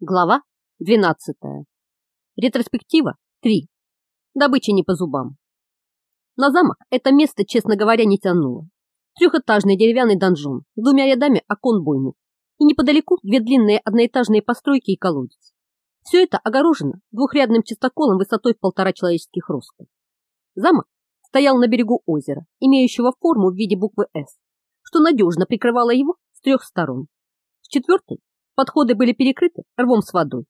Глава 12. Ретроспектива 3. Добыча не по зубам. На замок это место, честно говоря, не тянуло. Трехэтажный деревянный донжон с двумя рядами окон бойни и неподалеку две длинные одноэтажные постройки и колодец. Все это огорожено двухрядным чистоколом высотой в полтора человеческих роста. Замок стоял на берегу озера, имеющего форму в виде буквы «С», что надежно прикрывало его с трех сторон. С четвертой Подходы были перекрыты рвом с водой.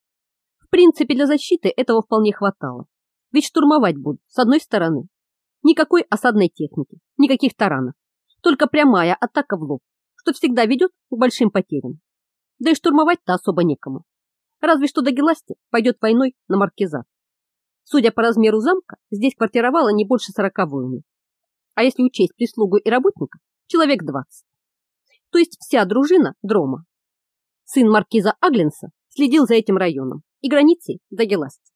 В принципе, для защиты этого вполне хватало. Ведь штурмовать будут с одной стороны. Никакой осадной техники, никаких таранов. Только прямая атака в лоб, что всегда ведет к большим потерям. Да и штурмовать-то особо некому. Разве что до Геласти пойдет войной на маркизат. Судя по размеру замка, здесь квартировало не больше сорока воинов. А если учесть прислугу и работников, человек двадцать. То есть вся дружина Дрома сын маркиза Агленса, следил за этим районом и границей до Геласти.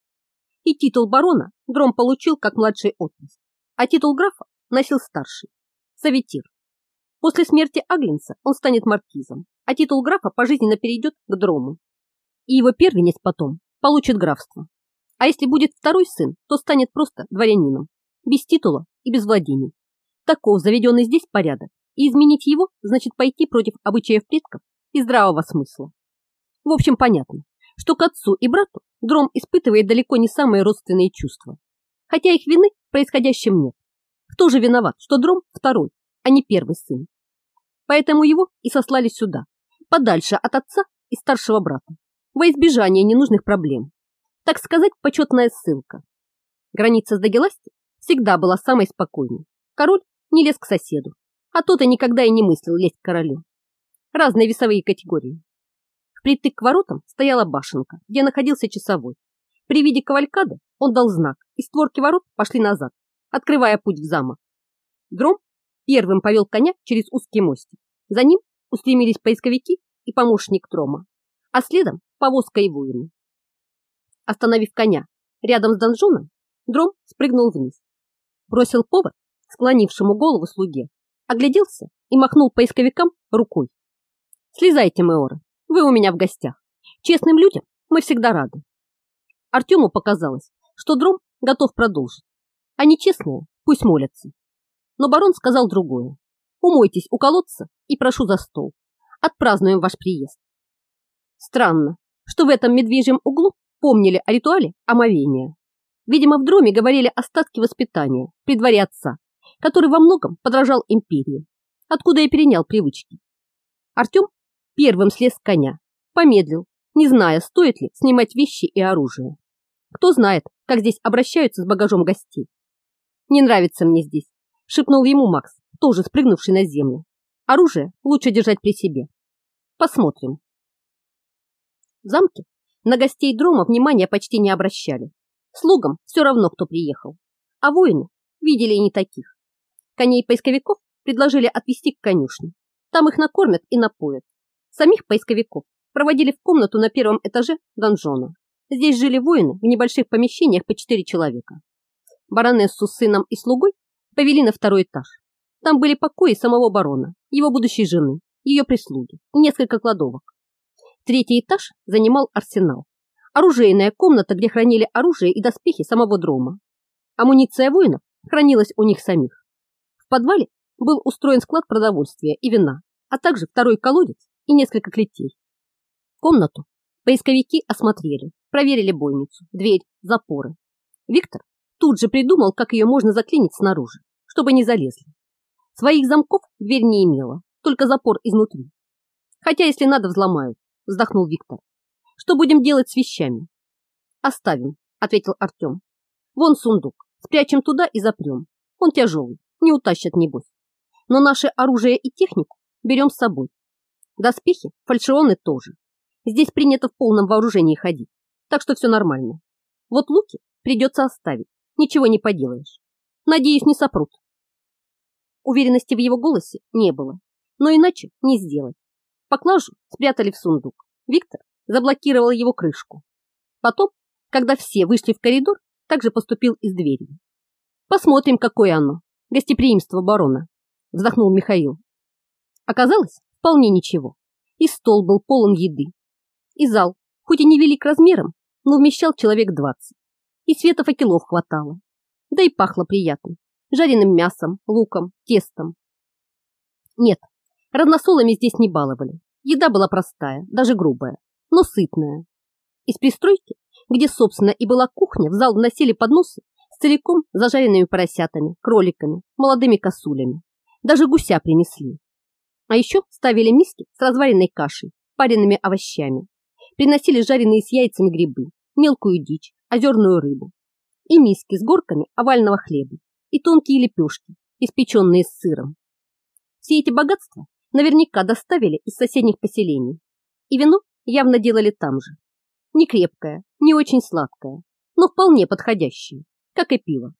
И титул барона Дром получил как младший отпрыск, а титул графа носил старший, Саветир. После смерти Агленса он станет маркизом, а титул графа пожизненно перейдет к Дрому. И его первенец потом получит графство. А если будет второй сын, то станет просто дворянином, без титула и без владений. Таков заведенный здесь порядок, и изменить его значит пойти против обычаев предков и здравого смысла. В общем, понятно, что к отцу и брату Дром испытывает далеко не самые родственные чувства. Хотя их вины в происходящем нет. Кто же виноват, что Дром второй, а не первый сын? Поэтому его и сослали сюда, подальше от отца и старшего брата, во избежание ненужных проблем. Так сказать, почетная ссылка. Граница с Дагеласти всегда была самой спокойной. Король не лез к соседу, а тот и никогда и не мыслил лезть к королю разные весовые категории. Впритык к воротам стояла башенка, где находился часовой. При виде кавалькады он дал знак, и створки ворот пошли назад, открывая путь в замок. Дром первым повел коня через узкий мостик. За ним устремились поисковики и помощник Трома, а следом повозка и воины. Остановив коня рядом с донжоном, Дром спрыгнул вниз. Бросил повод склонившему голову слуге, огляделся и махнул поисковикам рукой. Слезайте, Меора, вы у меня в гостях. Честным людям мы всегда рады. Артему показалось, что Дром готов продолжить. А нечестные пусть молятся. Но барон сказал другое. Умойтесь у колодца и прошу за стол. Отпразднуем ваш приезд. Странно, что в этом медвежьем углу помнили о ритуале омовения. Видимо, в дроме говорили остатки воспитания при дворе отца, который во многом подражал империи, откуда и перенял привычки. Артем Первым слез с коня, помедлил, не зная, стоит ли снимать вещи и оружие. Кто знает, как здесь обращаются с багажом гостей. «Не нравится мне здесь», — шепнул ему Макс, тоже спрыгнувший на землю. «Оружие лучше держать при себе. Посмотрим». В замке на гостей Дрома внимания почти не обращали. Слугам все равно, кто приехал. А воины видели и не таких. Коней поисковиков предложили отвезти к конюшне. Там их накормят и напоят. Самих поисковиков проводили в комнату на первом этаже донжона. Здесь жили воины в небольших помещениях по четыре человека. Баронессу с сыном и слугой повели на второй этаж. Там были покои самого барона, его будущей жены, ее прислуги и несколько кладовок. Третий этаж занимал арсенал. Оружейная комната, где хранили оружие и доспехи самого дрома. Амуниция воинов хранилась у них самих. В подвале был устроен склад продовольствия и вина, а также второй колодец и несколько клетей. Комнату поисковики осмотрели, проверили бойницу, дверь, запоры. Виктор тут же придумал, как ее можно заклинить снаружи, чтобы не залезли. Своих замков дверь не имела, только запор изнутри. Хотя, если надо, взломают, вздохнул Виктор. Что будем делать с вещами? Оставим, ответил Артем. Вон сундук, спрячем туда и запрем. Он тяжелый, не утащат небось. Но наше оружие и технику берем с собой. Доспехи, фальшионы тоже. Здесь принято в полном вооружении ходить, так что все нормально. Вот луки придется оставить, ничего не поделаешь. Надеюсь, не сопрут. Уверенности в его голосе не было, но иначе не сделать. Поклажу спрятали в сундук. Виктор заблокировал его крышку. Потом, когда все вышли в коридор, также поступил из двери. Посмотрим, какое оно, гостеприимство барона, вздохнул Михаил. Оказалось, Вполне ничего. И стол был полон еды. И зал хоть и невелик размером, но вмещал человек двадцать. И света факелов хватало. Да и пахло приятно. Жареным мясом, луком, тестом. Нет, разносолами здесь не баловали. Еда была простая, даже грубая, но сытная. Из пристройки, где, собственно, и была кухня, в зал вносили подносы с целиком зажаренными поросятами, кроликами, молодыми косулями. Даже гуся принесли. А еще ставили миски с разваренной кашей, паренными овощами. Приносили жареные с яйцами грибы, мелкую дичь, озерную рыбу. И миски с горками овального хлеба, и тонкие лепешки, испеченные с сыром. Все эти богатства наверняка доставили из соседних поселений. И вино явно делали там же. Не крепкое, не очень сладкое, но вполне подходящее, как и пиво.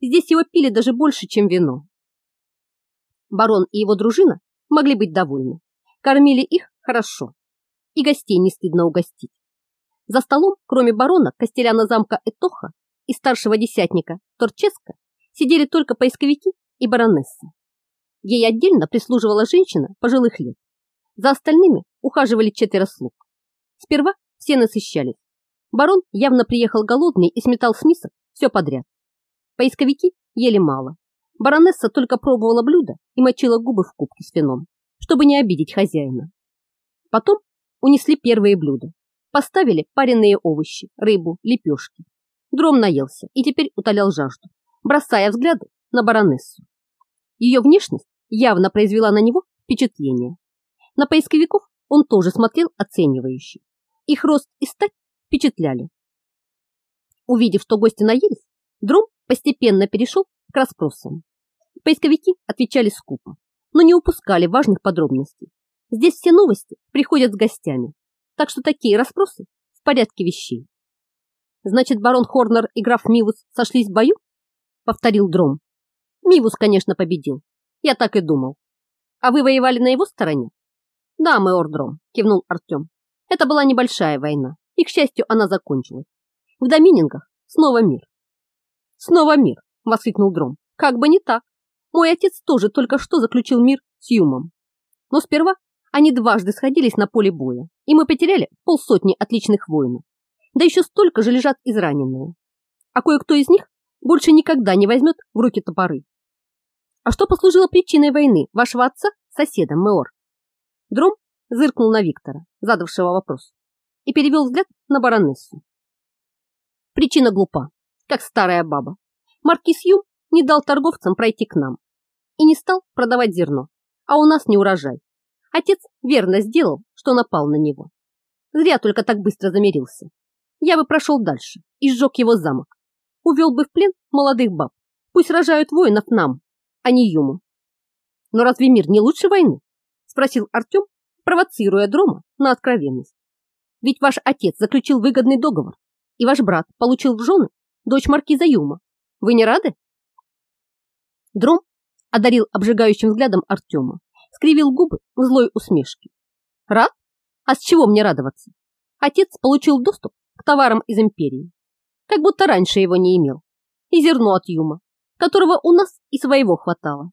Здесь его пили даже больше, чем вино. Барон и его дружина могли быть довольны. Кормили их хорошо. И гостей не стыдно угостить. За столом, кроме барона, костеляна замка Этоха и старшего десятника Торческа, сидели только поисковики и баронесса. Ей отдельно прислуживала женщина пожилых лет. За остальными ухаживали четверо слуг. Сперва все насыщались. Барон явно приехал голодный и сметал с мисок все подряд. Поисковики ели мало. Баронесса только пробовала блюдо и мочила губы в кубке с вином, чтобы не обидеть хозяина. Потом унесли первые блюда. Поставили пареные овощи, рыбу, лепешки. Дром наелся и теперь утолял жажду, бросая взгляды на баронессу. Ее внешность явно произвела на него впечатление. На поисковиков он тоже смотрел оценивающе. Их рост и стать впечатляли. Увидев, что гости наелись, Дром постепенно перешел к расспросам. Поисковики отвечали скупо, но не упускали важных подробностей. Здесь все новости приходят с гостями, так что такие расспросы в порядке вещей. Значит, барон Хорнер и граф Мивус сошлись в бою? Повторил Дром. Мивус, конечно, победил. Я так и думал. А вы воевали на его стороне? Да, мэр Дром, кивнул Артем. Это была небольшая война, и, к счастью, она закончилась. В Доминингах снова мир. Снова мир, воскликнул Дром. Как бы не так. Мой отец тоже только что заключил мир с Юмом. Но сперва они дважды сходились на поле боя, и мы потеряли полсотни отличных воинов. Да еще столько же лежат израненные. А кое-кто из них больше никогда не возьмет в руки топоры. А что послужило причиной войны вашего отца с соседом, Меор? Дром зыркнул на Виктора, задавшего вопрос, и перевел взгляд на баронессу. Причина глупа, как старая баба. Маркиз Юм не дал торговцам пройти к нам и не стал продавать зерно, а у нас не урожай. Отец верно сделал, что напал на него. Зря только так быстро замирился. Я бы прошел дальше и сжег его замок. Увел бы в плен молодых баб. Пусть рожают воинов нам, а не Юму. Но разве мир не лучше войны? Спросил Артем, провоцируя Дрома на откровенность. Ведь ваш отец заключил выгодный договор, и ваш брат получил в жены дочь маркиза Юма. Вы не рады? Дром одарил обжигающим взглядом Артема, скривил губы в злой усмешке. Рад? А с чего мне радоваться? Отец получил доступ к товарам из империи, как будто раньше его не имел, и зерно от Юма, которого у нас и своего хватало.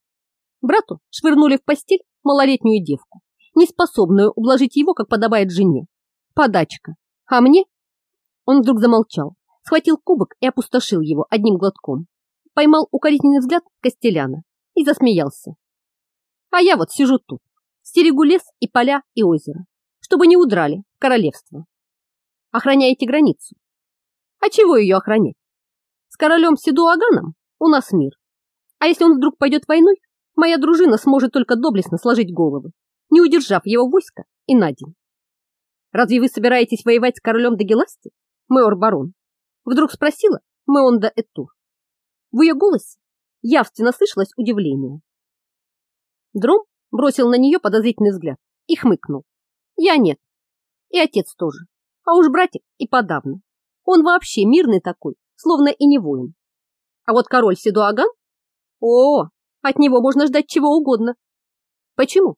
Брату швырнули в постель малолетнюю девку, неспособную ублажить его, как подобает жене. Подачка. А мне? Он вдруг замолчал, схватил кубок и опустошил его одним глотком. Поймал укоризненный взгляд Костеляна и засмеялся. А я вот сижу тут, стерегу лес и поля и озеро, чтобы не удрали королевство. Охраняете границу. А чего ее охранять? С королем Седуаганом у нас мир. А если он вдруг пойдет войной, моя дружина сможет только доблестно сложить головы, не удержав его войска и на день. Разве вы собираетесь воевать с королем Дагеласти, мэр барон? Вдруг спросила Меонда Этур. В ее голосе явственно слышалось удивление. Дром бросил на нее подозрительный взгляд и хмыкнул. Я нет. И отец тоже. А уж братик и подавно. Он вообще мирный такой, словно и не воин. А вот король Седуаган? О, от него можно ждать чего угодно. Почему?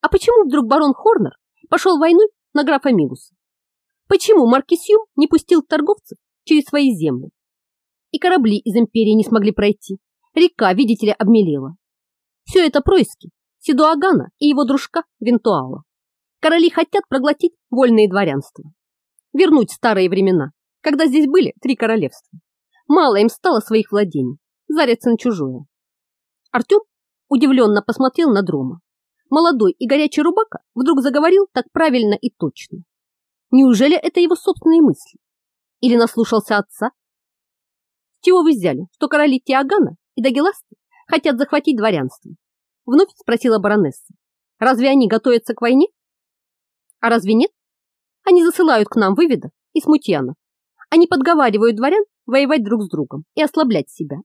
А почему вдруг барон Хорнер пошел войной на графа Мигуса? Почему Маркисюм не пустил торговцев через свои земли? И корабли из империи не смогли пройти. Река, видите ли, обмелела. Все это происки Седуагана и его дружка Вентуала. Короли хотят проглотить вольные дворянства. вернуть старые времена, когда здесь были три королевства. Мало им стало своих владений, зарятся на чужое. Артем удивленно посмотрел на Дрома. Молодой и горячий рубака вдруг заговорил так правильно и точно. Неужели это его собственные мысли? Или наслушался отца? Чего вы взяли, что короли Тиагана и Дагеласты хотят захватить дворянство? Вновь спросила баронесса. Разве они готовятся к войне? А разве нет? Они засылают к нам выведов и смутьянов. Они подговаривают дворян воевать друг с другом и ослаблять себя.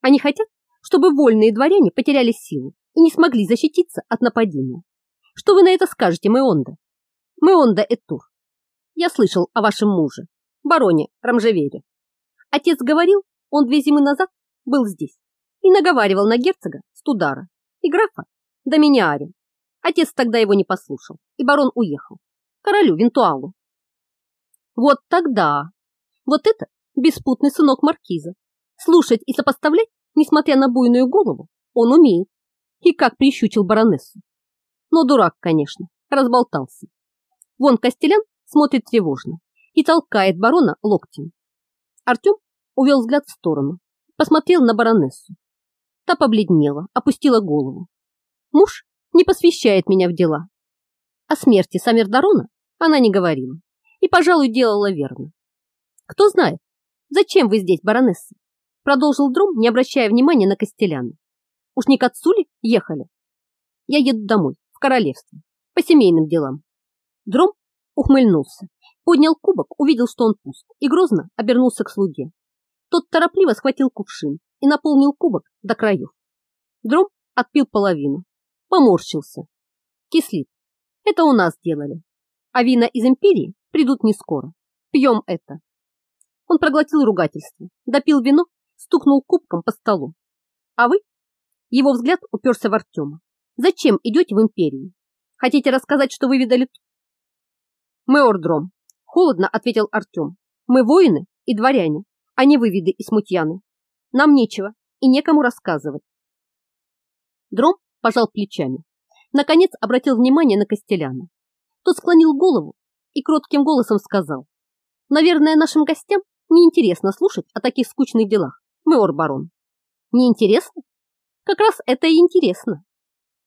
Они хотят, чтобы вольные дворяне потеряли силу и не смогли защититься от нападения. Что вы на это скажете, Меонда? Меонда Этур. Я слышал о вашем муже, бароне Рамжевере. Отец говорил, он две зимы назад был здесь и наговаривал на герцога Студара и графа Доминиаре. Отец тогда его не послушал, и барон уехал. Королю Винтуалу. Вот тогда. Вот это беспутный сынок маркиза. Слушать и сопоставлять, несмотря на буйную голову, он умеет. И как прищучил баронессу. Но дурак, конечно, разболтался. Вон Костелян смотрит тревожно и толкает барона локтем. Артем увел взгляд в сторону, посмотрел на баронессу. Та побледнела, опустила голову. Муж не посвящает меня в дела. О смерти Самирдарона она не говорила и, пожалуй, делала верно. Кто знает, зачем вы здесь, баронесса? Продолжил Дром, не обращая внимания на Костеляна. Уж не к отцу ли ехали? Я еду домой, в королевство, по семейным делам. Дром ухмыльнулся, поднял кубок, увидел, что он пуст, и грозно обернулся к слуге. Тот торопливо схватил кувшин и наполнил кубок до краев. Дром отпил половину, поморщился. Кислит. Это у нас делали. А вина из империи придут не скоро. Пьем это. Он проглотил ругательство, допил вино, стукнул кубком по столу. А вы? Его взгляд уперся в Артема. Зачем идете в империю? Хотите рассказать, что вы видали тут? Мы ордром. Холодно ответил Артем. Мы воины и дворяне, а не выведы и смутьяны. Нам нечего и некому рассказывать. Дром пожал плечами. Наконец обратил внимание на Костеляна. Тот склонил голову и кротким голосом сказал. Наверное, нашим гостям неинтересно слушать о таких скучных делах, мэор барон. Неинтересно? Как раз это и интересно.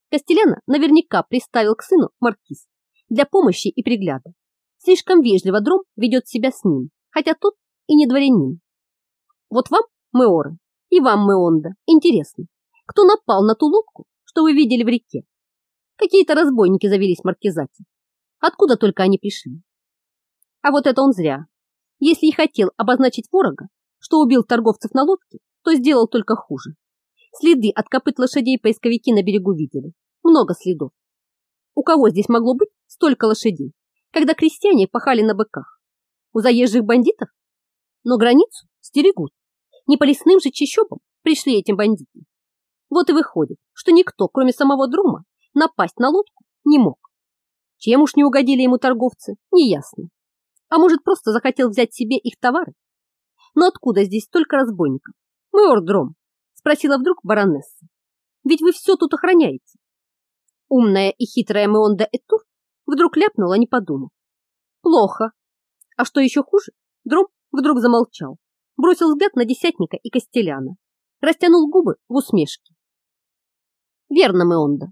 Костеляна наверняка приставил к сыну маркиз для помощи и пригляда. Слишком вежливо Дром ведет себя с ним, хотя тот и не дворянин. Вот вам, мэоры, и вам, мэонда, интересно, кто напал на ту лодку, что вы видели в реке. Какие-то разбойники завелись в маркизате. Откуда только они пришли? А вот это он зря. Если и хотел обозначить ворога, что убил торговцев на лодке, то сделал только хуже. Следы от копыт лошадей поисковики на берегу видели. Много следов. У кого здесь могло быть столько лошадей, когда крестьяне пахали на быках? У заезжих бандитов? Но границу стерегут. Не по лесным же чащобам пришли эти бандиты. Вот и выходит, что никто, кроме самого Друма, напасть на лодку не мог. Чем уж не угодили ему торговцы, неясно. А может, просто захотел взять себе их товары? Но откуда здесь столько разбойников? Мэр Дром, спросила вдруг баронесса. Ведь вы все тут охраняете. Умная и хитрая Меонда Этур вдруг ляпнула, не подумав. Плохо. А что еще хуже? Дром вдруг замолчал, бросил взгляд на десятника и Костеляна, растянул губы в усмешке. Верно, Меонда.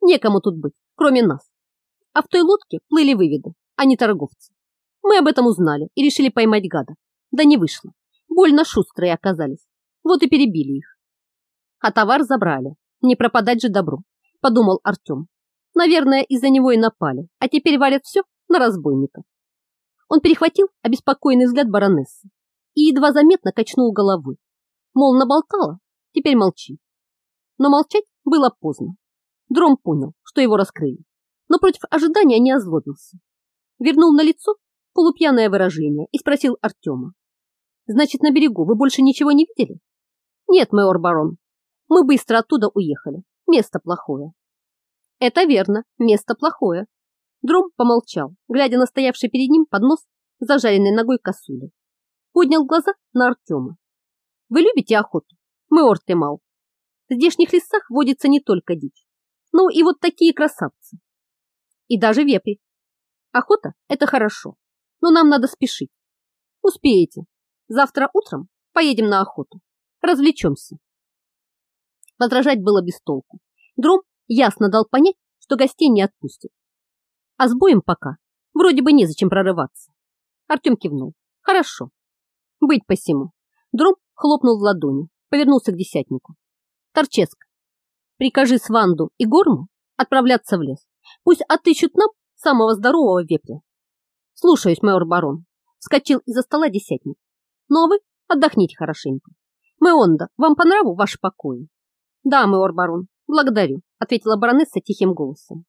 Некому тут быть, кроме нас. А в той лодке плыли выведы, а не торговцы. Мы об этом узнали и решили поймать гада. Да не вышло. Больно шустрые оказались. Вот и перебили их. А товар забрали. Не пропадать же добру, подумал Артем. Наверное, из-за него и напали, а теперь валят все на разбойников. Он перехватил обеспокоенный взгляд баронессы и едва заметно качнул головой. Мол, наболтала, теперь молчи. Но молчать было поздно. Дром понял, что его раскрыли, но против ожидания не озлобился. Вернул на лицо полупьяное выражение и спросил Артема. «Значит, на берегу вы больше ничего не видели?» «Нет, мэор барон. Мы быстро оттуда уехали. Место плохое». «Это верно, место плохое». Дром помолчал, глядя на стоявший перед ним поднос с зажаренной ногой косули. Поднял глаза на Артема. «Вы любите охоту, мэор Темал?» В здешних лесах водится не только дичь, но и вот такие красавцы. И даже вепри. Охота – это хорошо, но нам надо спешить. Успеете. Завтра утром поедем на охоту. Развлечемся. Возражать было без толку. Дром ясно дал понять, что гостей не отпустит. А с боем пока вроде бы незачем прорываться. Артем кивнул. Хорошо. Быть посему. Дром хлопнул в ладони, повернулся к десятнику. Торческ, прикажи Сванду и Горму отправляться в лес. Пусть отыщут нам самого здорового вепря. Слушаюсь, майор барон. Вскочил из-за стола десятник. Ну а вы отдохните хорошенько. Мэонда, вам по нраву ваши покои? Да, майор барон, благодарю, ответила баронесса тихим голосом.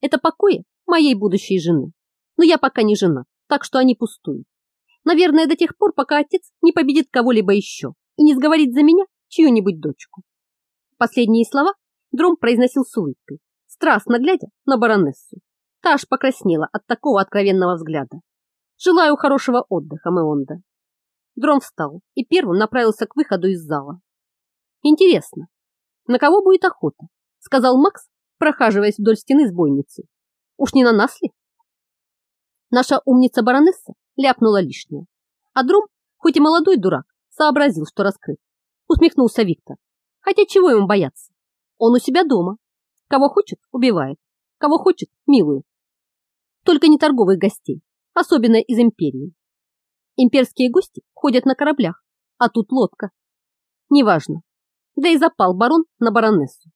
Это покои моей будущей жены. Но я пока не жена, так что они пустуют. Наверное, до тех пор, пока отец не победит кого-либо еще и не сговорит за меня чью-нибудь дочку. Последние слова Дром произносил с улыбкой, страстно глядя на баронессу. Та аж покраснела от такого откровенного взгляда. «Желаю хорошего отдыха, Меонда». Дром встал и первым направился к выходу из зала. «Интересно, на кого будет охота?» сказал Макс, прохаживаясь вдоль стены с бойницей. «Уж не на нас ли?» Наша умница-баронесса ляпнула лишнее. А Дром, хоть и молодой дурак, сообразил, что раскрыт. Усмехнулся Виктор. Хотя чего ему бояться? Он у себя дома. Кого хочет, убивает. Кого хочет, милует. Только не торговых гостей, особенно из империи. Имперские гости ходят на кораблях, а тут лодка. Неважно. Да и запал барон на баронессу.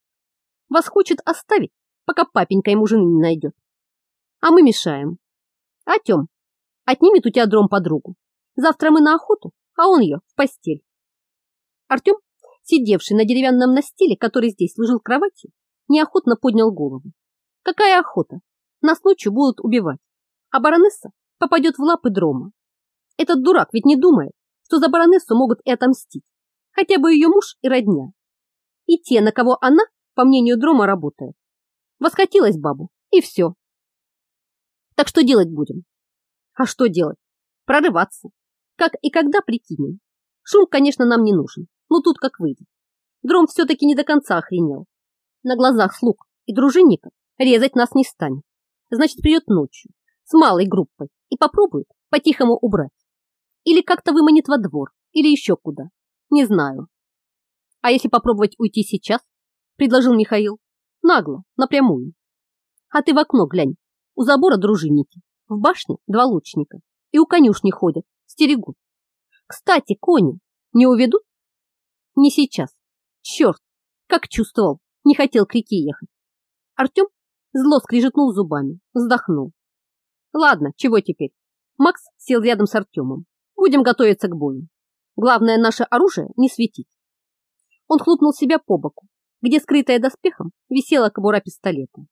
Вас хочет оставить, пока папенька ему жены не найдет. А мы мешаем. Артем, отнимет у тебя дром подругу. Завтра мы на охоту, а он ее в постель. Артем, сидевший на деревянном настиле, который здесь служил кроватью, неохотно поднял голову. Какая охота? Нас ночью будут убивать, а баронесса попадет в лапы дрома. Этот дурак ведь не думает, что за баронессу могут и отомстить, хотя бы ее муж и родня. И те, на кого она, по мнению дрома, работает. Восхотелась бабу, и все. Так что делать будем? А что делать? Прорываться. Как и когда прикинем. Шум, конечно, нам не нужен, но тут как выйдет. Дром все-таки не до конца охренел. На глазах слуг и дружинников резать нас не станет. Значит, придет ночью с малой группой и попробует по-тихому убрать. Или как-то выманит во двор, или еще куда. Не знаю. А если попробовать уйти сейчас? Предложил Михаил. Нагло, напрямую. А ты в окно глянь. У забора дружинники. В башне два лучника. И у конюшни ходят, стерегут. Кстати, кони не уведут? Не сейчас. Черт, как чувствовал, не хотел к реке ехать. Артем зло скрижетнул зубами, вздохнул. Ладно, чего теперь? Макс сел рядом с Артемом. Будем готовиться к бою. Главное наше оружие не светить. Он хлопнул себя по боку, где, скрытая доспехом, висела кобура пистолета.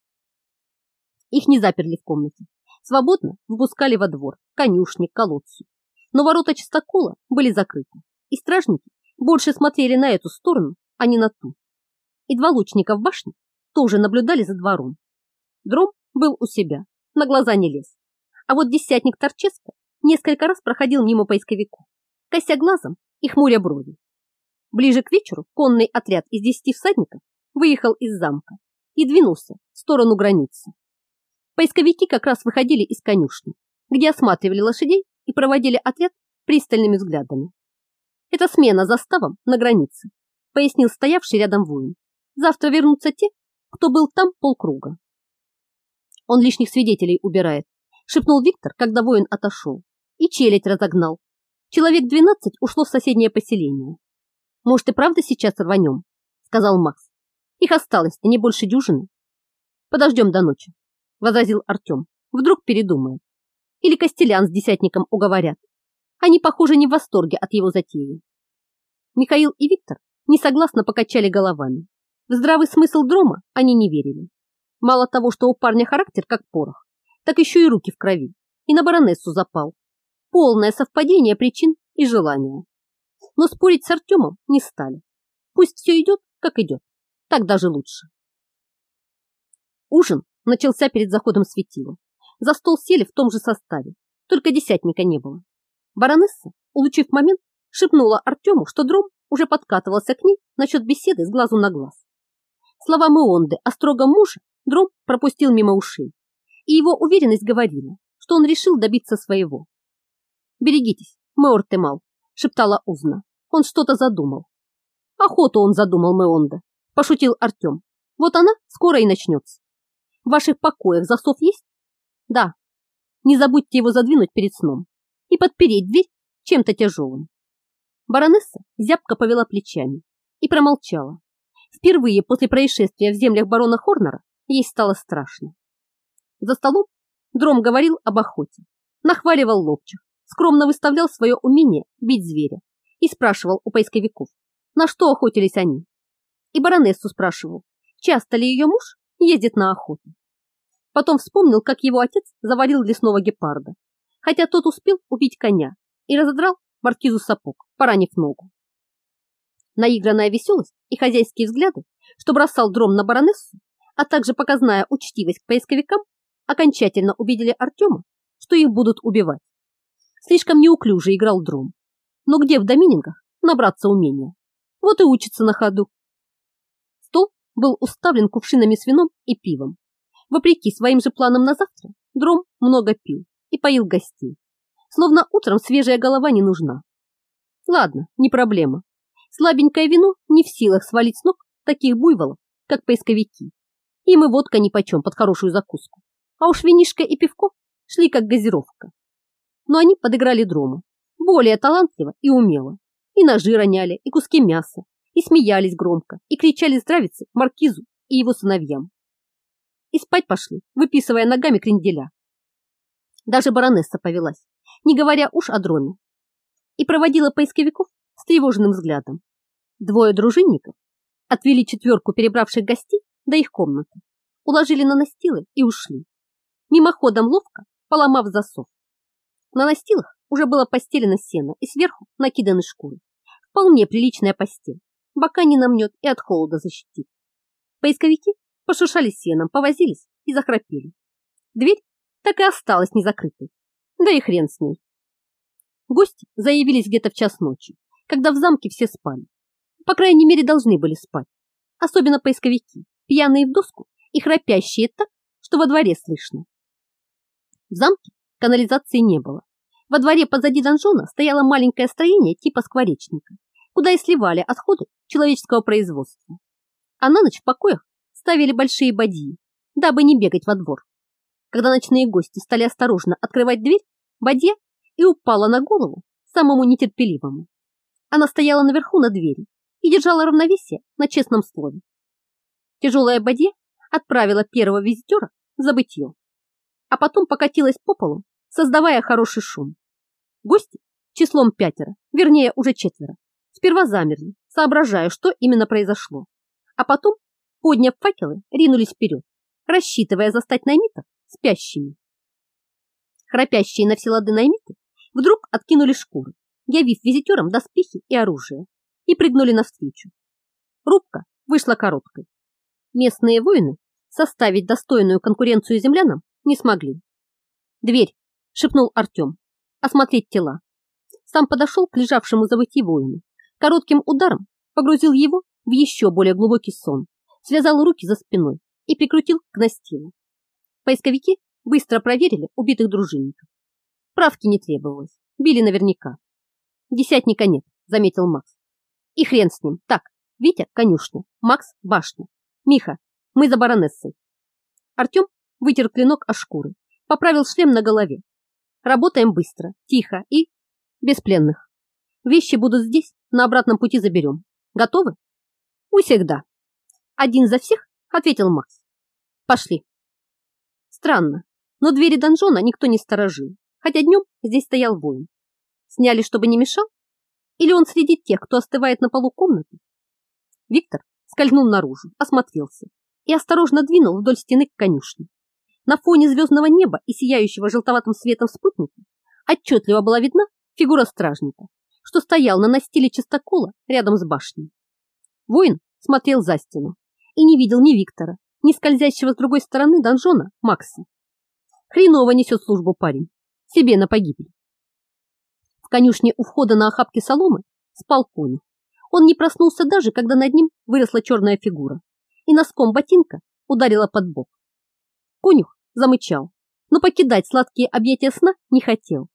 Их не заперли в комнате. Свободно впускали во двор, конюшни, колодцу. Но ворота чистокола были закрыты, и стражники больше смотрели на эту сторону, а не на ту. И два лучника в башне тоже наблюдали за двором. Дром был у себя, на глаза не лез. А вот десятник Торческо несколько раз проходил мимо поисковиков, кося глазом и хмуря брови. Ближе к вечеру конный отряд из десяти всадников выехал из замка и двинулся в сторону границы. Поисковики как раз выходили из конюшни, где осматривали лошадей и проводили отряд пристальными взглядами. Это смена заставом на границе, пояснил стоявший рядом воин. Завтра вернутся те, кто был там полкруга. Он лишних свидетелей убирает, шепнул Виктор, когда воин отошел, и челядь разогнал. Человек двенадцать ушло в соседнее поселение. Может, и правда сейчас рванем? Сказал Макс. Их осталось-то не больше дюжины. Подождем до ночи, возразил Артем. Вдруг передумает. Или Костелян с десятником уговорят. Они, похоже, не в восторге от его затеи. Михаил и Виктор несогласно покачали головами. В здравый смысл дрома они не верили. Мало того, что у парня характер как порох, так еще и руки в крови, и на баронессу запал. Полное совпадение причин и желания. Но спорить с Артемом не стали. Пусть все идет, как идет. Так даже лучше. Ужин начался перед заходом светила. За стол сели в том же составе, только десятника не было. Баронесса, улучив момент, шепнула Артему, что дром уже подкатывался к ней насчет беседы с глазу на глаз. Слова Меонды о строгом муже дром пропустил мимо ушей, и его уверенность говорила, что он решил добиться своего. Берегитесь, Меор Темал, шептала Узна. Он что-то задумал. Охоту он задумал, Меонда, пошутил Артем. Вот она скоро и начнется. В ваших покоях засов есть? Да. Не забудьте его задвинуть перед сном и подпереть дверь чем-то тяжелым. Баронесса зябко повела плечами и промолчала. Впервые после происшествия в землях барона Хорнера ей стало страшно. За столом Дром говорил об охоте, нахваливал ловчих, скромно выставлял свое умение бить зверя и спрашивал у поисковиков, на что охотились они. И баронессу спрашивал, часто ли ее муж ездит на охоту. Потом вспомнил, как его отец завалил лесного гепарда, хотя тот успел убить коня и разодрал маркизу сапог, поранив ногу. Наигранная веселость и хозяйские взгляды, что бросал дром на баронессу, а также показная учтивость к поисковикам, окончательно убедили Артема, что их будут убивать. Слишком неуклюже играл дром. Но где в доминингах набраться умения? Вот и учится на ходу. Был уставлен кувшинами с вином и пивом. Вопреки своим же планам на завтра, дром много пил и поил гостей. Словно утром свежая голова не нужна. Ладно, не проблема. Слабенькое вино не в силах свалить с ног таких буйволов, как поисковики. Им и водка нипочем под хорошую закуску. А уж винишко и пивко шли как газировка. Но они подыграли дрому. Более талантливо и умело. И ножи роняли, и куски мяса, и смеялись громко, и кричали здравицы маркизу и его сыновьям. И спать пошли, выписывая ногами кренделя. Даже баронесса повелась, не говоря уж о дроме. И проводила поисковиков с тревожным взглядом. Двое дружинников отвели четверку перебравших гостей до их комнаты, уложили на настилы и ушли мимоходом ловко поломав засов. На настилах уже было постелено сено и сверху накиданы шкуры. Вполне приличная постель, бока не намнет и от холода защитит. Поисковики пошушали сеном, повозились и захрапели. Дверь так и осталась незакрытой. Да и хрен с ней. Гости заявились где-то в час ночи, когда в замке все спали. По крайней мере, должны были спать. Особенно поисковики, пьяные в доску и храпящие так, что во дворе слышно. В замке канализации не было. Во дворе позади донжона стояло маленькое строение типа скворечника, куда и сливали отходы человеческого производства. А на ночь в покоях ставили большие бадьи, дабы не бегать во двор. Когда ночные гости стали осторожно открывать дверь, бадья и упала на голову самому нетерпеливому. Она стояла наверху на двери и держала равновесие на честном слове. Тяжелая бадья отправила первого визитера в забытье а потом покатилась по полу, создавая хороший шум. Гости числом пятеро, вернее уже четверо, сперва замерли, соображая, что именно произошло, а потом, подняв факелы, ринулись вперед, рассчитывая застать наймитов спящими. Храпящие на все лады наймиты вдруг откинули шкуры, явив визитерам доспехи и оружие, и прыгнули навстречу. Рубка вышла короткой. Местные воины составить достойную конкуренцию землянам не смогли. Дверь, шепнул Артем. Осмотреть тела. Сам подошел к лежавшему забытии воину. Коротким ударом погрузил его в еще более глубокий сон, связал руки за спиной и прикрутил к настилу. Поисковики быстро проверили убитых дружинников. Правки не требовалось, били наверняка. Десятника нет, заметил Макс. И хрен с ним. Так, Витя – конюшня, Макс – башня. Миха, мы за баронессой. Артем вытер клинок о шкуры, поправил шлем на голове. Работаем быстро, тихо и без пленных. Вещи будут здесь, на обратном пути заберем. Готовы? Усегда. Один за всех, ответил Макс. Пошли. Странно, но двери донжона никто не сторожил, хотя днем здесь стоял воин. Сняли, чтобы не мешал? Или он среди тех, кто остывает на полу комнаты? Виктор скользнул наружу, осмотрелся и осторожно двинул вдоль стены к конюшне. На фоне звездного неба и сияющего желтоватым светом спутника отчетливо была видна фигура стражника, что стоял на настиле чистокола рядом с башней. Воин смотрел за стену и не видел ни Виктора, ни скользящего с другой стороны донжона Макса. Хреново несет службу парень, себе на погибель. В конюшне у входа на охапке соломы спал конь. Он не проснулся даже, когда над ним выросла черная фигура и носком ботинка ударила под бок. Конюх замычал, но покидать сладкие объятия сна не хотел.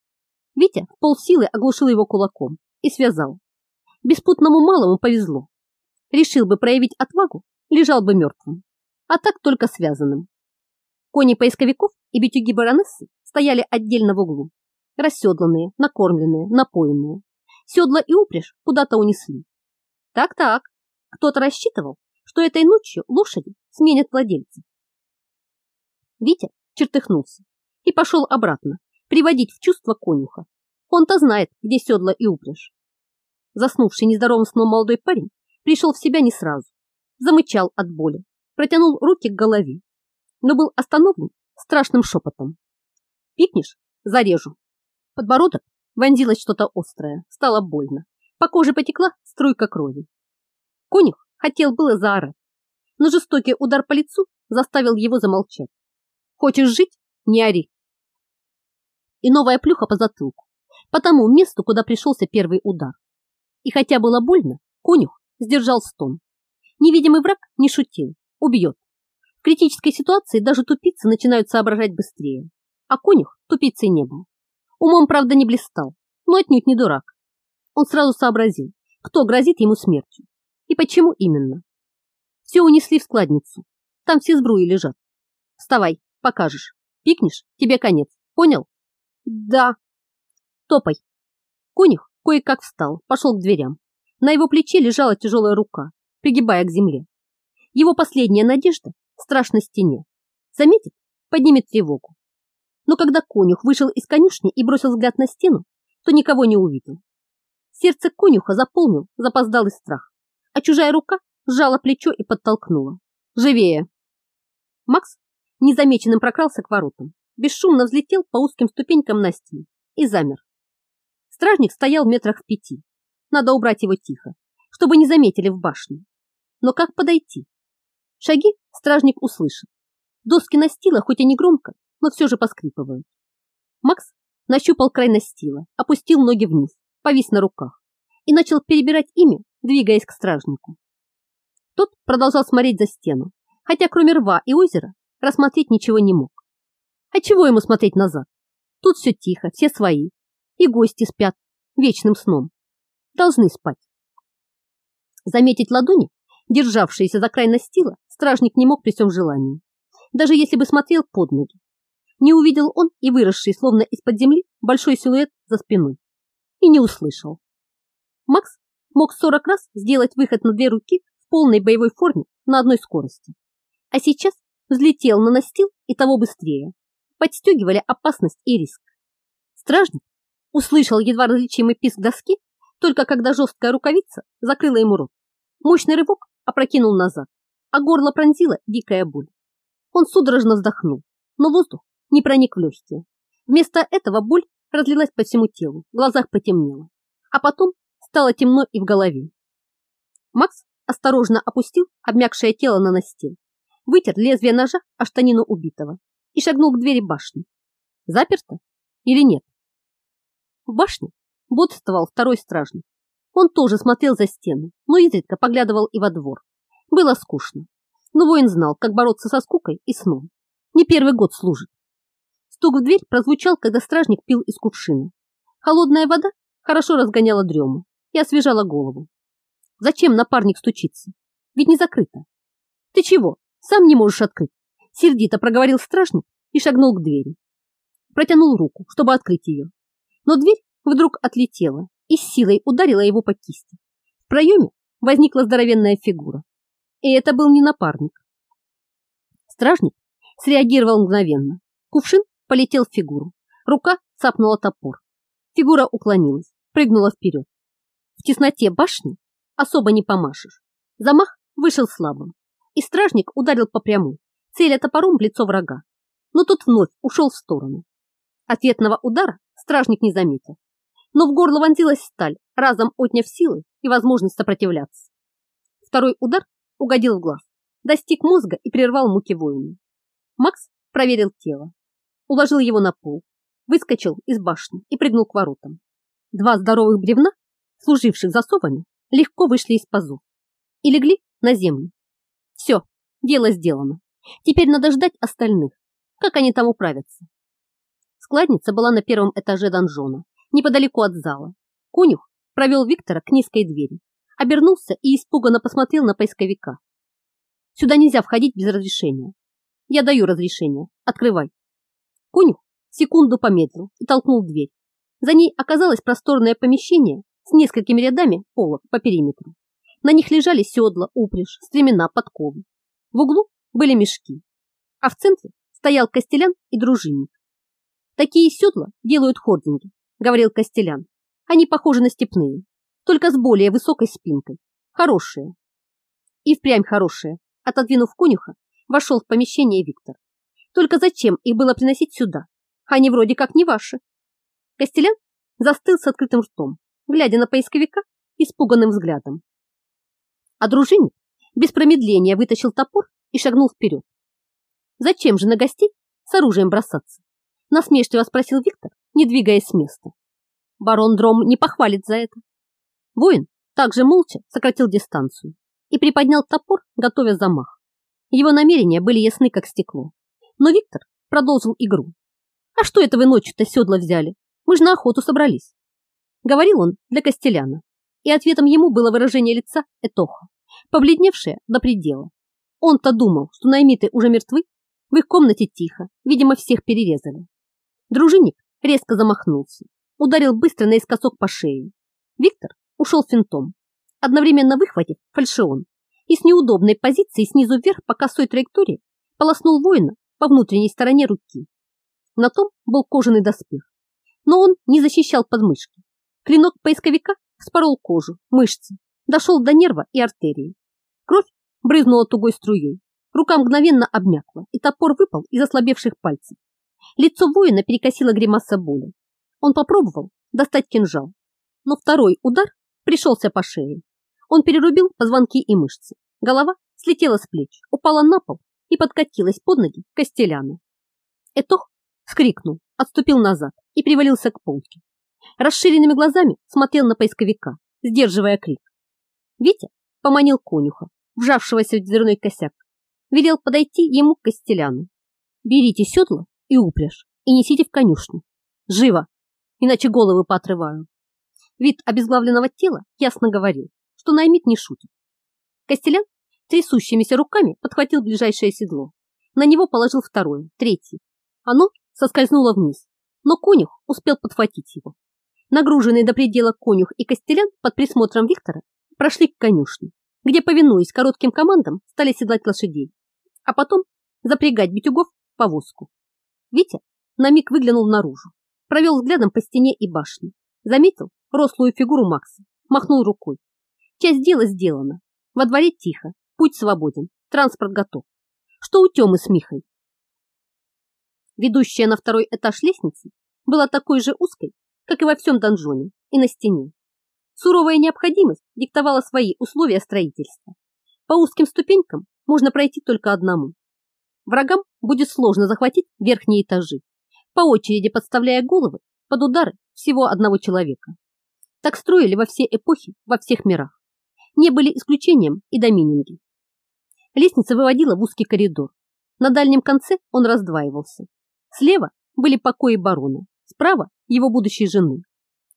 Витя полсилы оглушил его кулаком и связал. Беспутному малому повезло. Решил бы проявить отвагу, лежал бы мертвым, а так только связанным. Кони поисковиков и битюги баронессы стояли отдельно в углу, расседланные, накормленные, напоенные. Седла и упряжь куда-то унесли. Так-так, кто-то рассчитывал, что этой ночью лошади сменят владельцев. Витя чертыхнулся и пошел обратно, приводить в чувство конюха. Он-то знает, где седла и упряжь. Заснувший нездоровым сном молодой парень пришел в себя не сразу. Замычал от боли, протянул руки к голове, но был остановлен страшным шепотом. «Пикнешь? Зарежу!» Подбородок вонзилось что-то острое, стало больно. По коже потекла струйка крови. Конюх хотел было заорать, но жестокий удар по лицу заставил его замолчать. «Хочешь жить? Не ори!» И новая плюха по затылку, по тому месту, куда пришелся первый удар. И хотя было больно, конюх сдержал стон. Невидимый враг не шутил, убьет. В критической ситуации даже тупицы начинают соображать быстрее. А конюх тупицей не был. Умом, правда, не блистал, но отнюдь не дурак. Он сразу сообразил, кто грозит ему смертью и почему именно. Все унесли в складницу. Там все сбруи лежат. Вставай, покажешь. Пикнешь, тебе конец. Понял? Да. Топай. Конюх кое-как встал, пошел к дверям. На его плече лежала тяжелая рука, пригибая к земле. Его последняя надежда – страшной стене. Заметит, поднимет тревогу. Но когда конюх вышел из конюшни и бросил взгляд на стену, то никого не увидел. Сердце конюха заполнил запоздалый страх, а чужая рука сжала плечо и подтолкнула. «Живее!» Макс незамеченным прокрался к воротам, бесшумно взлетел по узким ступенькам на стену и замер. Стражник стоял в метрах в пяти. Надо убрать его тихо, чтобы не заметили в башне. Но как подойти? Шаги стражник услышит. Доски настила, хоть и не громко, но все же поскрипывают. Макс нащупал край настила, опустил ноги вниз, повис на руках и начал перебирать ими, двигаясь к стражнику. Тот продолжал смотреть за стену, хотя кроме рва и озера рассмотреть ничего не мог. А чего ему смотреть назад? Тут все тихо, все свои, и гости спят вечным сном. Должны спать. Заметить ладони, державшиеся за край настила, стражник не мог при всем желании, даже если бы смотрел под ноги. Не увидел он и выросший, словно из-под земли, большой силуэт за спиной. И не услышал. Макс мог сорок раз сделать выход на две руки в полной боевой форме на одной скорости. А сейчас взлетел на настил и того быстрее. Подстегивали опасность и риск. Стражник услышал едва различимый писк доски, только когда жесткая рукавица закрыла ему рот. Мощный рывок опрокинул назад, а горло пронзила дикая боль. Он судорожно вздохнул, но воздух не проник в легкие. Вместо этого боль разлилась по всему телу, в глазах потемнело, а потом стало темно и в голове. Макс осторожно опустил обмякшее тело на настил, вытер лезвие ножа о штанину убитого и шагнул к двери башни. Заперто или нет? В башне бодствовал второй стражник. Он тоже смотрел за стену, но изредка поглядывал и во двор. Было скучно, но воин знал, как бороться со скукой и сном. Не первый год служит. Стук в дверь прозвучал, когда стражник пил из кувшина. Холодная вода хорошо разгоняла дрему и освежала голову. Зачем напарник стучится? Ведь не закрыто. Ты чего, сам не можешь открыть? Сердито проговорил стражник и шагнул к двери. Протянул руку, чтобы открыть ее. Но дверь вдруг отлетела и с силой ударила его по кисти. В проеме возникла здоровенная фигура. И это был не напарник. Стражник среагировал мгновенно. Кувшин полетел в фигуру. Рука цапнула топор. Фигура уклонилась, прыгнула вперед. В тесноте башни особо не помашешь. Замах вышел слабым, и стражник ударил по прямой, целя топором в лицо врага. Но тот вновь ушел в сторону. Ответного удара стражник не заметил. Но в горло вонзилась сталь, разом отняв силы и возможность сопротивляться. Второй удар угодил в глаз, достиг мозга и прервал муки воина. Макс проверил тело, уложил его на пол, выскочил из башни и прыгнул к воротам. Два здоровых бревна служивших засовами, легко вышли из пазов и легли на землю. Все, дело сделано. Теперь надо ждать остальных, как они там управятся. Складница была на первом этаже донжона, неподалеку от зала. Конюх провел Виктора к низкой двери, обернулся и испуганно посмотрел на поисковика. Сюда нельзя входить без разрешения. Я даю разрешение. Открывай. Конюх секунду помедлил и толкнул дверь. За ней оказалось просторное помещение с несколькими рядами полок по периметру. На них лежали седла, упряжь, стремена, подковы. В углу были мешки, а в центре стоял Костелян и дружинник. Такие седла делают хординги, говорил Костелян. Они похожи на степные, только с более высокой спинкой. Хорошие. И впрямь хорошие. Отодвинув конюха, вошел в помещение Виктор. Только зачем их было приносить сюда? Они вроде как не ваши. Костелян застыл с открытым ртом, глядя на поисковика испуганным взглядом. А дружинник без промедления вытащил топор и шагнул вперед. Зачем же на гостей с оружием бросаться? Насмешливо спросил Виктор, не двигаясь с места. Барон Дром не похвалит за это. Воин также молча сократил дистанцию и приподнял топор, готовя замах. Его намерения были ясны, как стекло. Но Виктор продолжил игру. «А что это вы ночью-то седла взяли? Мы же на охоту собрались». Говорил он для Костеляна, и ответом ему было выражение лица Этоха, побледневшее до предела. Он-то думал, что наймиты уже мертвы, в их комнате тихо, видимо, всех перерезали. Дружинник резко замахнулся, ударил быстро наискосок по шее. Виктор ушел финтом, одновременно выхватив фальшион и с неудобной позиции снизу вверх по косой траектории полоснул воина по внутренней стороне руки. На том был кожаный доспех, но он не защищал подмышки. Клинок поисковика вспорол кожу, мышцы, дошел до нерва и артерии. Кровь брызнула тугой струей, рука мгновенно обмякла, и топор выпал из ослабевших пальцев. Лицо воина перекосило гримаса боли. Он попробовал достать кинжал, но второй удар пришелся по шее. Он перерубил позвонки и мышцы. Голова слетела с плеч, упала на пол и подкатилась под ноги Костеляна. Этох вскрикнул, отступил назад и привалился к полке. Расширенными глазами смотрел на поисковика, сдерживая крик. Витя поманил конюха, вжавшегося в дверной косяк, велел подойти ему к Костеляну. «Берите седло и упряжь и несите в конюшню. Живо, иначе головы поотрываю». Вид обезглавленного тела ясно говорил, что наймит не шутит. Костелян трясущимися руками подхватил ближайшее седло. На него положил второе, третье. Оно соскользнуло вниз, но конюх успел подхватить его. Нагруженные до предела конюх и Костелян под присмотром Виктора прошли к конюшне, где, повинуясь коротким командам, стали седлать лошадей, а потом запрягать битюгов в повозку. Витя на миг выглянул наружу, провел взглядом по стене и башне, заметил, рослую фигуру Макса, махнул рукой. Часть дела сделана. Во дворе тихо, путь свободен, транспорт готов. Что у Темы с Михой? Ведущая на второй этаж лестницы была такой же узкой, как и во всем донжоне и на стене. Суровая необходимость диктовала свои условия строительства. По узким ступенькам можно пройти только одному. Врагам будет сложно захватить верхние этажи, по очереди подставляя головы под удары всего одного человека. Так строили во все эпохи, во всех мирах. Не были исключением и домининги. Лестница выводила в узкий коридор. На дальнем конце он раздваивался. Слева были покои барона, справа его будущей жены,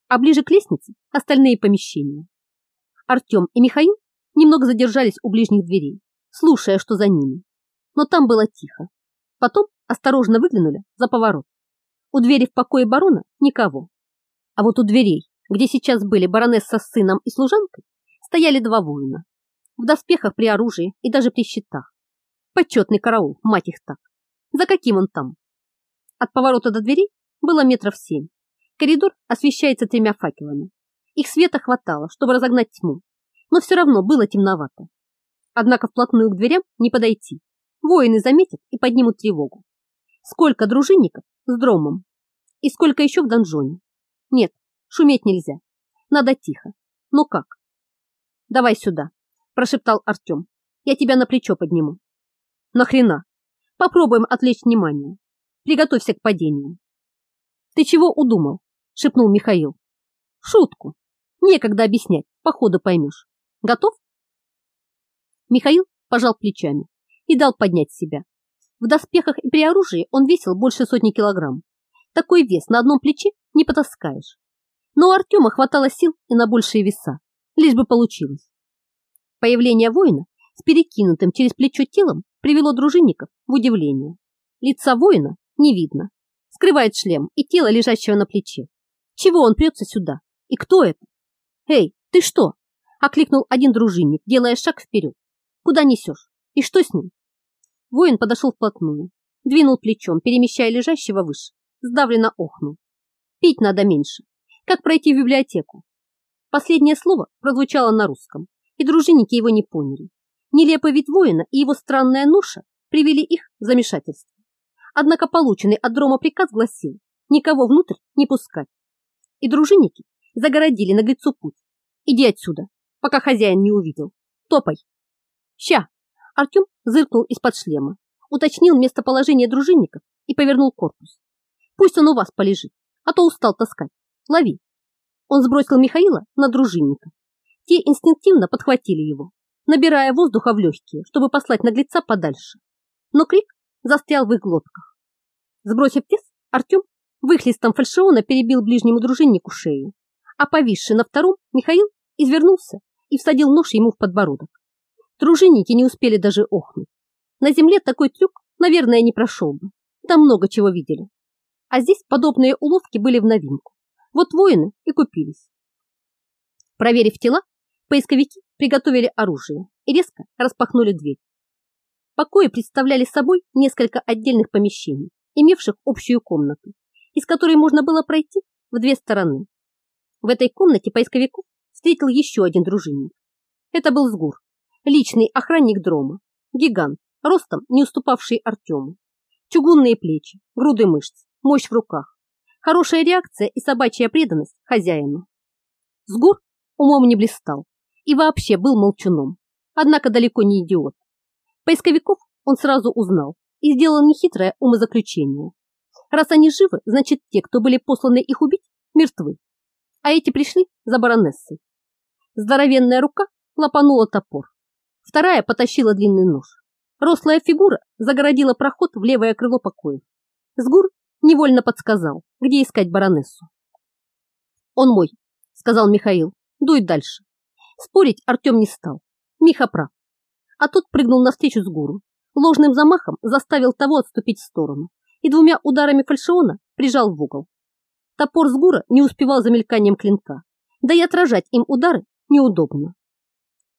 а ближе к лестнице остальные помещения. Артем и Михаил немного задержались у ближних дверей, слушая, что за ними. Но там было тихо. Потом осторожно выглянули за поворот. У двери в покое барона никого. А вот у дверей где сейчас были баронесса с сыном и служанкой, стояли два воина. В доспехах при оружии и даже при щитах. Почетный караул, мать их так. За каким он там? От поворота до двери было метров семь. Коридор освещается тремя факелами. Их света хватало, чтобы разогнать тьму, но все равно было темновато. Однако вплотную к дверям не подойти. Воины заметят и поднимут тревогу. Сколько дружинников с дромом? И сколько еще в донжоне? Нет, Шуметь нельзя. Надо тихо. Но как? Давай сюда, прошептал Артем. Я тебя на плечо подниму. Нахрена? Попробуем отвлечь внимание. Приготовься к падению. Ты чего удумал? Шепнул Михаил. Шутку. Некогда объяснять, по ходу поймешь. Готов? Михаил пожал плечами и дал поднять себя. В доспехах и при оружии он весил больше сотни килограмм. Такой вес на одном плече не потаскаешь. Но у Артема хватало сил и на большие веса, лишь бы получилось. Появление воина с перекинутым через плечо телом привело дружинников в удивление. Лица воина не видно, скрывает шлем и тело, лежащего на плече. Чего он прется сюда? И кто это? Эй, ты что? Окликнул один дружинник, делая шаг вперед. Куда несешь? И что с ним? Воин подошел вплотную, двинул плечом, перемещая лежащего выше, сдавленно охнул. Пить надо меньше. Как пройти в библиотеку? Последнее слово прозвучало на русском, и дружинники его не поняли. Нелепый вид воина и его странная ноша привели их в замешательство. Однако полученный от Дрома приказ гласил никого внутрь не пускать. И дружинники загородили наглецу путь. Иди отсюда, пока хозяин не увидел. Топай. Ща. Артем зыркнул из-под шлема, уточнил местоположение дружинников и повернул корпус. Пусть он у вас полежит, а то устал таскать. Лови. Он сбросил Михаила на дружинника. Те инстинктивно подхватили его, набирая воздуха в легкие, чтобы послать наглеца подальше. Но крик застрял в их глотках. Сбросив тес, Артем выхлестом фальшиона перебил ближнему дружиннику шею, а повисший на втором Михаил извернулся и всадил нож ему в подбородок. Дружинники не успели даже охнуть. На земле такой трюк, наверное, не прошел бы. Там много чего видели. А здесь подобные уловки были в новинку. Вот воины и купились. Проверив тела, поисковики приготовили оружие и резко распахнули дверь. Покои представляли собой несколько отдельных помещений, имевших общую комнату, из которой можно было пройти в две стороны. В этой комнате поисковиков встретил еще один дружинник. Это был Сгур, личный охранник Дрома, гигант, ростом не уступавший Артему. Чугунные плечи, груды мышц, мощь в руках, хорошая реакция и собачья преданность хозяину. Сгур умом не блистал и вообще был молчуном, однако далеко не идиот. Поисковиков он сразу узнал и сделал нехитрое умозаключение. Раз они живы, значит те, кто были посланы их убить, мертвы. А эти пришли за баронессой. Здоровенная рука лопанула топор. Вторая потащила длинный нож. Рослая фигура загородила проход в левое крыло покоя. Сгур невольно подсказал, где искать баронессу. «Он мой», — сказал Михаил. «Дуй дальше». Спорить Артем не стал. Миха прав. А тот прыгнул навстречу с гуру. Ложным замахом заставил того отступить в сторону и двумя ударами фальшиона прижал в угол. Топор с гура не успевал за мельканием клинка, да и отражать им удары неудобно.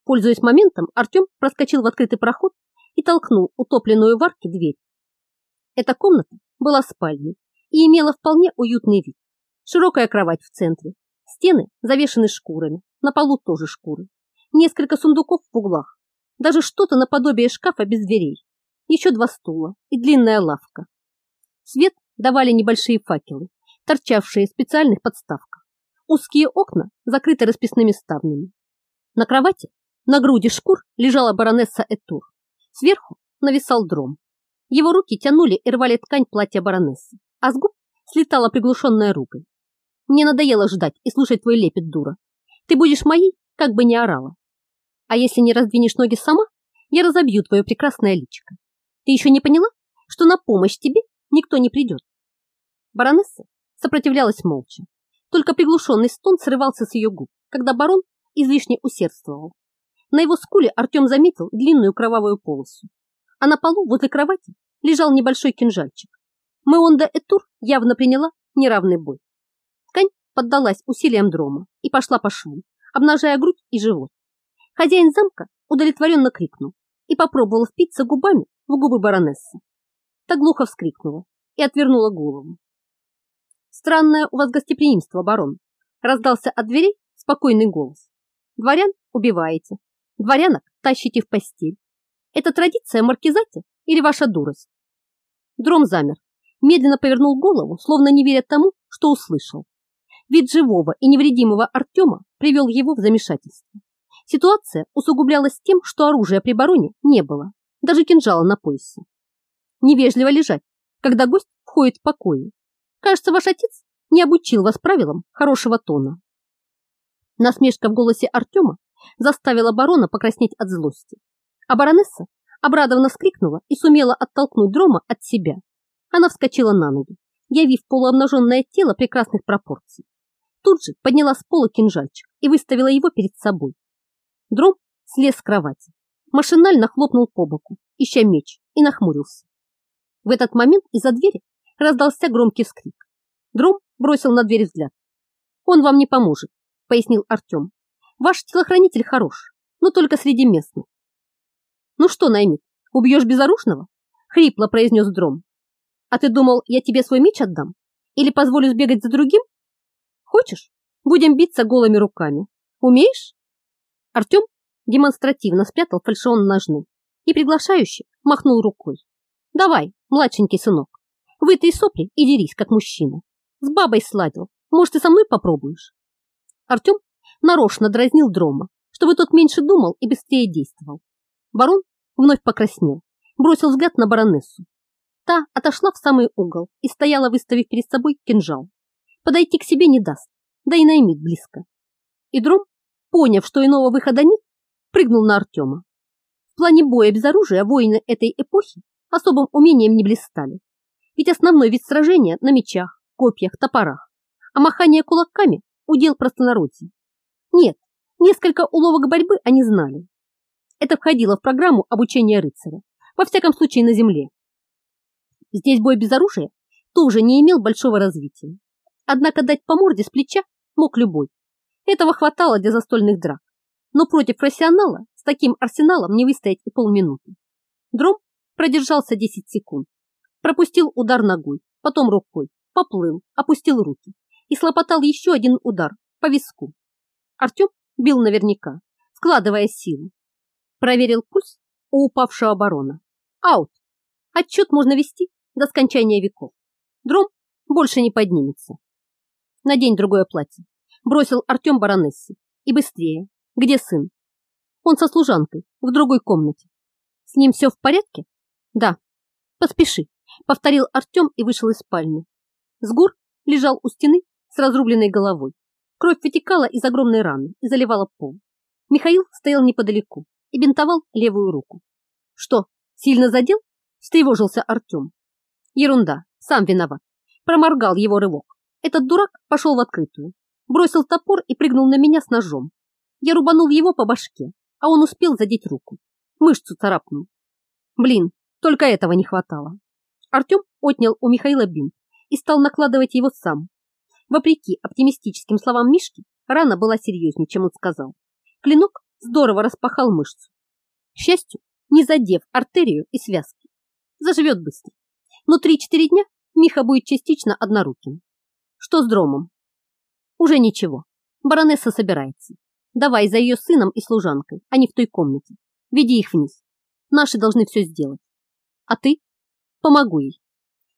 Пользуясь моментом, Артем проскочил в открытый проход и толкнул утопленную в арке дверь. Эта комната была спальней и имела вполне уютный вид. Широкая кровать в центре, стены завешены шкурами, на полу тоже шкуры, несколько сундуков в углах, даже что-то наподобие шкафа без дверей, еще два стула и длинная лавка. Свет давали небольшие факелы, торчавшие в специальных подставках. Узкие окна закрыты расписными ставнями. На кровати, на груди шкур, лежала баронесса Этур. Сверху нависал дром. Его руки тянули и рвали ткань платья баронессы, а с губ слетала приглушенная ругань. Мне надоело ждать и слушать твой лепет, дура. Ты будешь моей, как бы не орала. А если не раздвинешь ноги сама, я разобью твое прекрасное личико. Ты еще не поняла, что на помощь тебе никто не придет? Баронесса сопротивлялась молча. Только приглушенный стон срывался с ее губ, когда барон излишне усердствовал. На его скуле Артем заметил длинную кровавую полосу, а на полу возле кровати лежал небольшой кинжальчик. Меонда Этур явно приняла неравный бой. Ткань поддалась усилиям дрома и пошла по шву, обнажая грудь и живот. Хозяин замка удовлетворенно крикнул и попробовал впиться губами в губы баронессы. Та глухо вскрикнула и отвернула голову. «Странное у вас гостеприимство, барон!» раздался от дверей спокойный голос. «Дворян убиваете, дворянок тащите в постель, это традиция маркизати или ваша дурость? Дром замер, медленно повернул голову, словно не веря тому, что услышал. Вид живого и невредимого Артема привел его в замешательство. Ситуация усугублялась тем, что оружия при бароне не было, даже кинжала на поясе. Невежливо лежать, когда гость входит в покое. Кажется, ваш отец не обучил вас правилам хорошего тона. Насмешка в голосе Артема заставила барона покраснеть от злости. А баронесса обрадованно вскрикнула и сумела оттолкнуть Дрома от себя. Она вскочила на ноги, явив полуобнаженное тело прекрасных пропорций. тут же подняла с пола кинжальчик и выставила его перед собой. Дром слез с кровати, машинально хлопнул по боку, ища меч, и нахмурился. В этот момент из-за двери раздался громкий вскрик. Дром бросил на дверь взгляд. «Он вам не поможет», — пояснил Артем. «Ваш телохранитель хорош, но только среди местных». «Ну что, Наймит, убьешь безоружного?» — хрипло произнес Дром. «А ты думал, я тебе свой меч отдам? Или позволю сбегать за другим? Хочешь, будем биться голыми руками? Умеешь?» Артем демонстративно спрятал фальшион ножны и приглашающе махнул рукой. «Давай, младшенький сынок, вытри сопли и дерись, как мужчина. С бабой сладил, может, и со мной попробуешь?» Артем нарочно дразнил Дрома, чтобы тот меньше думал и быстрее действовал. Барон вновь покраснел, бросил взгляд на баронессу. Та отошла в самый угол и стояла, выставив перед собой кинжал. Подойти к себе не даст, да и наймит близко. И Дром, поняв, что иного выхода нет, прыгнул на Артема. В плане боя без оружия воины этой эпохи особым умением не блистали. Ведь основной вид сражения на мечах, копьях, топорах, а махание кулаками – удел простонародья. Нет, несколько уловок борьбы они знали. Это входило в программу обучения рыцаря, во всяком случае на земле. Здесь бой без оружия тоже не имел большого развития. Однако дать по морде с плеча мог любой. Этого хватало для застольных драк. Но против профессионала с таким арсеналом не выстоять и полминуты. Дром продержался 10 секунд. Пропустил удар ногой, потом рукой, поплыл, опустил руки и слопотал еще один удар по виску. Артем бил наверняка, складывая силы. Проверил пульс у упавшего барона. Аут. Отчет можно вести до скончания веков. Дром больше не поднимется. Надень другое платье. Бросил Артем баронессе. И быстрее. Где сын? Он со служанкой, в другой комнате. С ним все в порядке? Да. Поспеши, повторил Артем и вышел из спальни. Сгур лежал у стены с разрубленной головой. Кровь вытекала из огромной раны и заливала пол. Михаил стоял неподалеку и бинтовал левую руку. Что, сильно задел? Встревожился Артем. Ерунда, сам виноват. Проморгал его рывок. Этот дурак пошел в открытую, бросил топор и прыгнул на меня с ножом. Я рубанул его по башке, а он успел задеть руку. Мышцу царапнул. Блин, только этого не хватало. Артем отнял у Михаила бинт и стал накладывать его сам. Вопреки оптимистическим словам Мишки, рана была серьезнее, чем он сказал. Клинок здорово распахал мышцу. К счастью, не задев артерию и связки. Заживет быстро. Но 3-4 дня Миха будет частично одноруким. Что с дромом? Уже ничего. Баронесса собирается. Давай за ее сыном и служанкой, а не в той комнате. Веди их вниз. Наши должны все сделать. А ты? Помогу ей.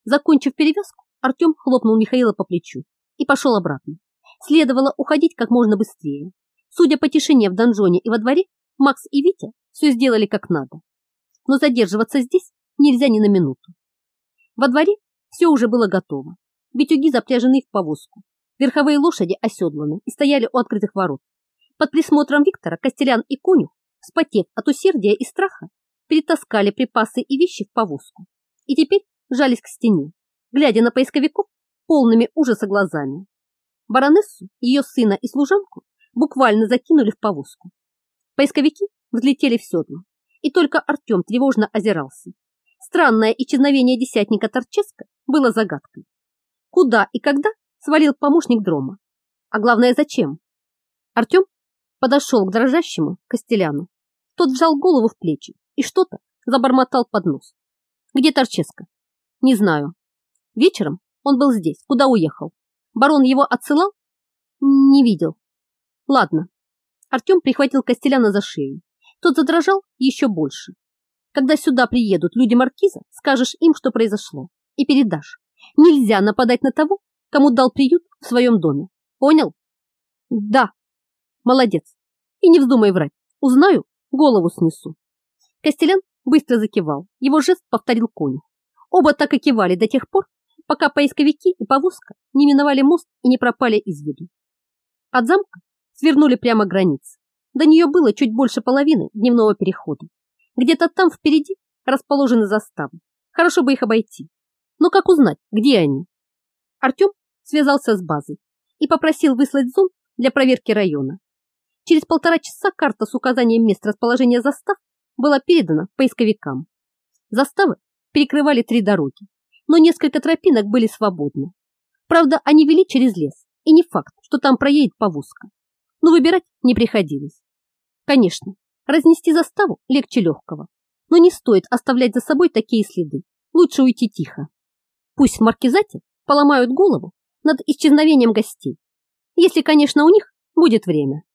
Закончив перевязку, Артем хлопнул Михаила по плечу и пошел обратно. Следовало уходить как можно быстрее. Судя по тишине в донжоне и во дворе, Макс и Витя все сделали как надо. Но задерживаться здесь нельзя ни на минуту. Во дворе все уже было готово. Битюги запряжены в повозку. Верховые лошади оседланы и стояли у открытых ворот. Под присмотром Виктора Костелян и Конюх, вспотев от усердия и страха, перетаскали припасы и вещи в повозку и теперь жались к стене, глядя на поисковиков полными ужаса глазами. Баронессу, ее сына и служанку буквально закинули в повозку. Поисковики взлетели в седло, и только Артем тревожно озирался. Странное исчезновение десятника Торческа было загадкой. Куда и когда свалил помощник Дрома? А главное, зачем? Артем подошел к дрожащему Костеляну. Тот вжал голову в плечи и что-то забормотал под нос. Где Торческо? Не знаю. Вечером он был здесь. Куда уехал? Барон его отсылал? Не видел. Ладно. Артем прихватил Костеляна за шею. Тот задрожал еще больше. Когда сюда приедут люди Маркиза, скажешь им, что произошло, и передашь. Нельзя нападать на того, кому дал приют в своем доме. Понял? Да, Молодец. И не вздумай врать. Узнаю, голову снесу. Костелян быстро закивал. Его жест повторил конь. Оба так и кивали до тех пор, пока поисковики и повозка не миновали мост и не пропали из виду. От замка свернули прямо границы. До нее было чуть больше половины дневного перехода. Где-то там впереди расположены заставы. Хорошо бы их обойти. Но как узнать, где они? Артем связался с базой и попросил выслать зум для проверки района. Через полтора часа карта с указанием мест расположения застав была передана поисковикам. Заставы перекрывали три дороги, но несколько тропинок были свободны. Правда, они вели через лес, и не факт, что там проедет повозка. Но выбирать не приходилось. Конечно, разнести заставу легче легкого, но не стоит оставлять за собой такие следы. Лучше уйти тихо. Пусть в маркизате поломают голову над исчезновением гостей, если, конечно, у них будет время.